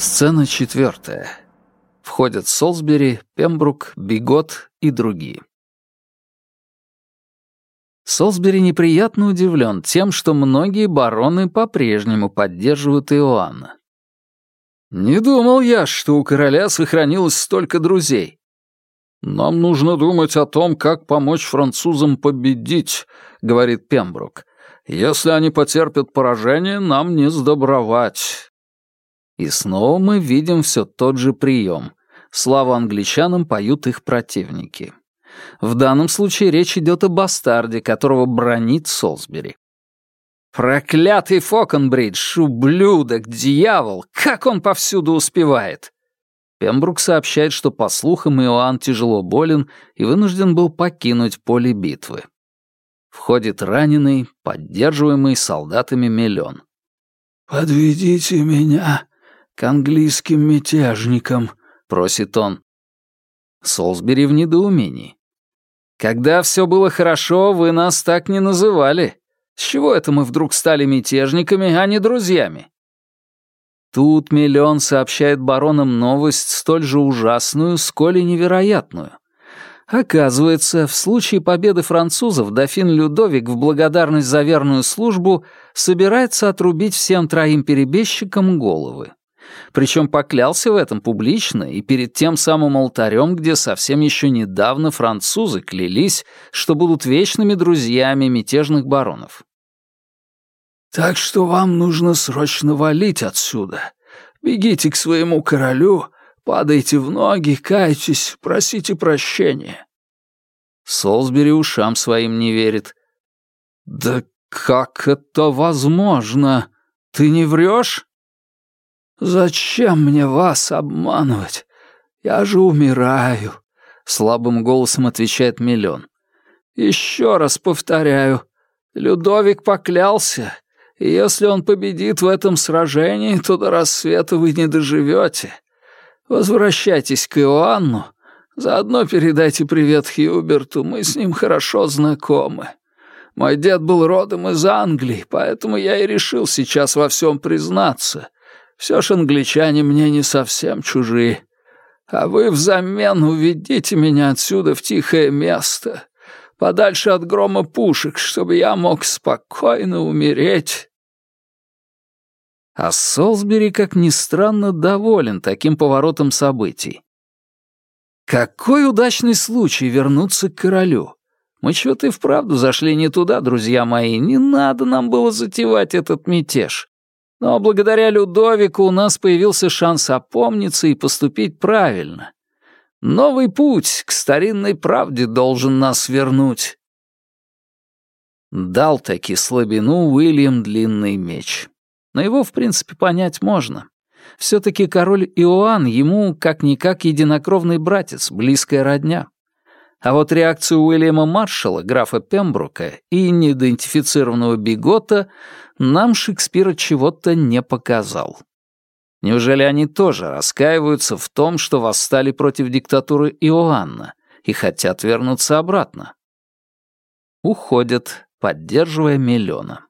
Сцена четвертая. Входят Солсбери, Пембрук, Бигот и другие. Солсбери неприятно удивлен тем, что многие бароны по-прежнему поддерживают Иоанна. «Не думал я, что у короля сохранилось столько друзей». «Нам нужно думать о том, как помочь французам победить», — говорит Пембрук. «Если они потерпят поражение, нам не сдобровать». И снова мы видим все тот же прием. Славу англичанам поют их противники. В данном случае речь идет о бастарде, которого бронит Солсбери. «Проклятый Фокенбридж, ублюдок, дьявол! Как он повсюду успевает!» Пембрук сообщает, что, по слухам, Иоанн тяжело болен и вынужден был покинуть поле битвы. Входит раненый, поддерживаемый солдатами Миллион. «Подведите меня к английским мятежникам», — просит он. Солсбери в недоумении. «Когда все было хорошо, вы нас так не называли. С чего это мы вдруг стали мятежниками, а не друзьями?» Тут Миллион сообщает баронам новость столь же ужасную, сколь и невероятную. Оказывается, в случае победы французов дофин Людовик в благодарность за верную службу собирается отрубить всем троим перебежчикам головы. Причем поклялся в этом публично и перед тем самым алтарем, где совсем еще недавно французы клялись, что будут вечными друзьями мятежных баронов. «Так что вам нужно срочно валить отсюда. Бегите к своему королю Падайте в ноги, кайтесь, просите прощения». Солсбери ушам своим не верит. «Да как это возможно? Ты не врешь?» «Зачем мне вас обманывать? Я же умираю», — слабым голосом отвечает Миллион. «Еще раз повторяю, Людовик поклялся, и если он победит в этом сражении, то до рассвета вы не доживете. Возвращайтесь к Иоанну. Заодно передайте привет Хьюберту, мы с ним хорошо знакомы. Мой дед был родом из Англии, поэтому я и решил сейчас во всем признаться. Все ж англичане мне не совсем чужие. А вы взамен уведите меня отсюда в тихое место, подальше от грома пушек, чтобы я мог спокойно умереть а Солсбери, как ни странно, доволен таким поворотом событий. Какой удачный случай вернуться к королю. Мы что-то и вправду зашли не туда, друзья мои, не надо нам было затевать этот мятеж. Но благодаря Людовику у нас появился шанс опомниться и поступить правильно. Новый путь к старинной правде должен нас вернуть. Дал таки слабину Уильям Длинный Меч но его, в принципе, понять можно. Все-таки король Иоанн ему, как-никак, единокровный братец, близкая родня. А вот реакцию Уильяма Маршалла, графа Пембрука и неидентифицированного Бигота нам Шекспир чего-то не показал. Неужели они тоже раскаиваются в том, что восстали против диктатуры Иоанна и хотят вернуться обратно? Уходят, поддерживая Миллиона.